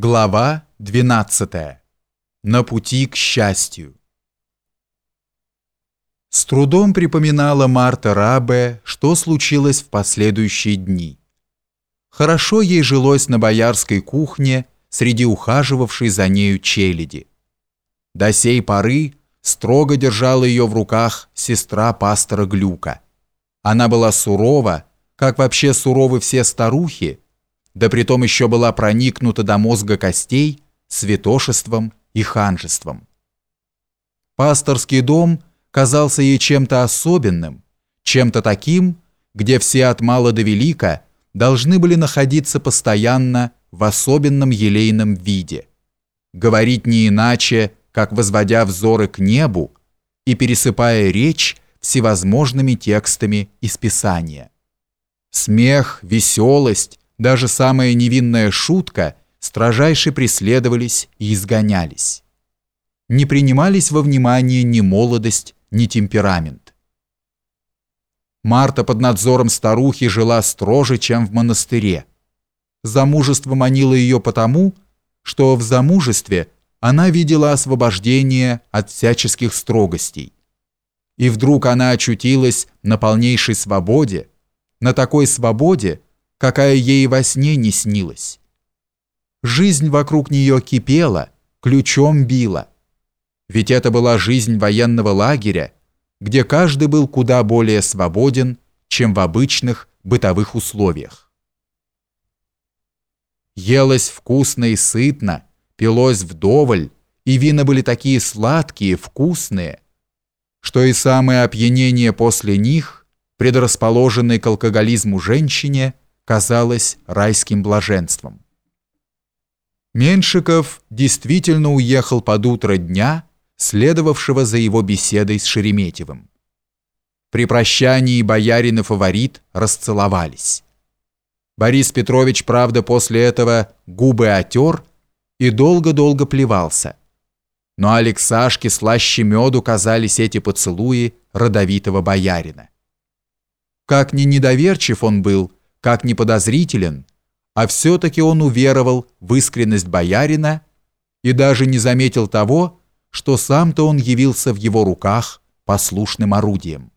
Глава 12. На пути к счастью. С трудом припоминала Марта Рабе, что случилось в последующие дни. Хорошо ей жилось на боярской кухне среди ухаживавшей за нею челяди. До сей поры строго держала ее в руках сестра пастора Глюка. Она была сурова, как вообще суровы все старухи, да притом еще была проникнута до мозга костей святошеством и ханжеством. Пасторский дом казался ей чем-то особенным, чем-то таким, где все от мала до велика должны были находиться постоянно в особенном елейном виде, говорить не иначе, как возводя взоры к небу и пересыпая речь всевозможными текстами из Писания. Смех, веселость, даже самая невинная шутка строжайше преследовались и изгонялись. Не принимались во внимание ни молодость, ни темперамент. Марта под надзором старухи жила строже, чем в монастыре. Замужество манило ее потому, что в замужестве она видела освобождение от всяческих строгостей. И вдруг она очутилась на полнейшей свободе, на такой свободе, какая ей во сне не снилась. Жизнь вокруг нее кипела, ключом била. Ведь это была жизнь военного лагеря, где каждый был куда более свободен, чем в обычных бытовых условиях. Елось вкусно и сытно, пилось вдоволь, и вина были такие сладкие, вкусные, что и самое опьянение после них, предрасположенной к алкоголизму женщине, казалось райским блаженством. Меншиков действительно уехал под утро дня, следовавшего за его беседой с Шереметьевым. При прощании боярин и фаворит расцеловались. Борис Петрович, правда, после этого губы отер и долго-долго плевался. Но Алексашке слаще меду казались эти поцелуи родовитого боярина. Как ни недоверчив он был, как ни подозрителен, а все-таки он уверовал в искренность боярина и даже не заметил того, что сам-то он явился в его руках послушным орудием.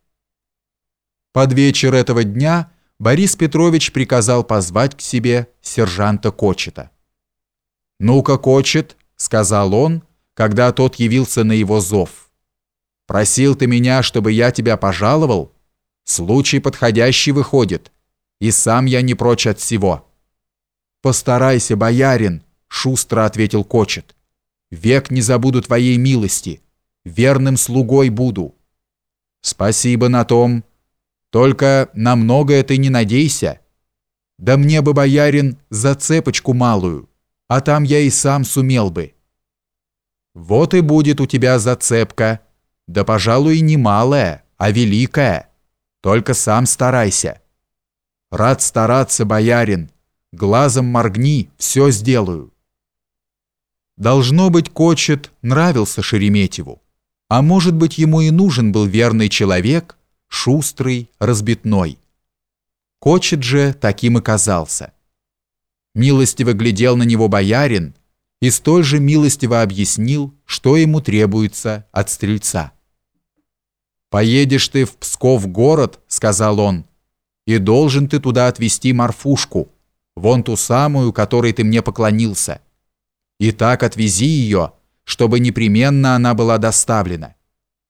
Под вечер этого дня Борис Петрович приказал позвать к себе сержанта Кочета. «Ну-ка, Кочет», — сказал он, когда тот явился на его зов. «Просил ты меня, чтобы я тебя пожаловал? Случай подходящий выходит и сам я не прочь от всего». «Постарайся, боярин», — шустро ответил Кочет. «Век не забуду твоей милости, верным слугой буду». «Спасибо на том. Только на многое ты не надейся. Да мне бы, боярин, за цепочку малую, а там я и сам сумел бы». «Вот и будет у тебя зацепка, да, пожалуй, не малая, а великая. Только сам старайся». Рад стараться, боярин. Глазом моргни, все сделаю. Должно быть, Кочет нравился Шереметьеву. А может быть, ему и нужен был верный человек, шустрый, разбитной. Кочет же таким и казался. Милостиво глядел на него боярин и столь же милостиво объяснил, что ему требуется от стрельца. «Поедешь ты в Псков город», — сказал он, — и должен ты туда отвезти Марфушку, вон ту самую, которой ты мне поклонился. И так отвези ее, чтобы непременно она была доставлена.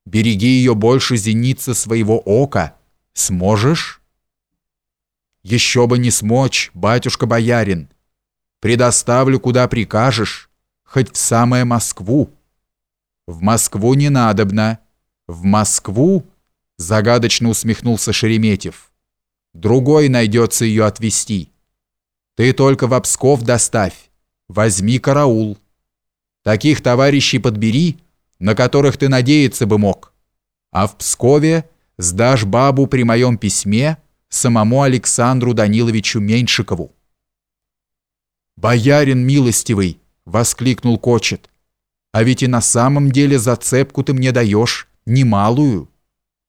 Береги ее больше зеницы своего ока. Сможешь? Еще бы не смочь, батюшка-боярин. Предоставлю, куда прикажешь, хоть в самое Москву. В Москву не надобно. В Москву, загадочно усмехнулся Шереметьев другой найдется ее отвезти. Ты только в Псков доставь, возьми караул. Таких товарищей подбери, на которых ты надеяться бы мог. А в Пскове сдашь бабу при моем письме самому Александру Даниловичу Меньшикову. «Боярин милостивый!» — воскликнул Кочет. «А ведь и на самом деле зацепку ты мне даешь немалую».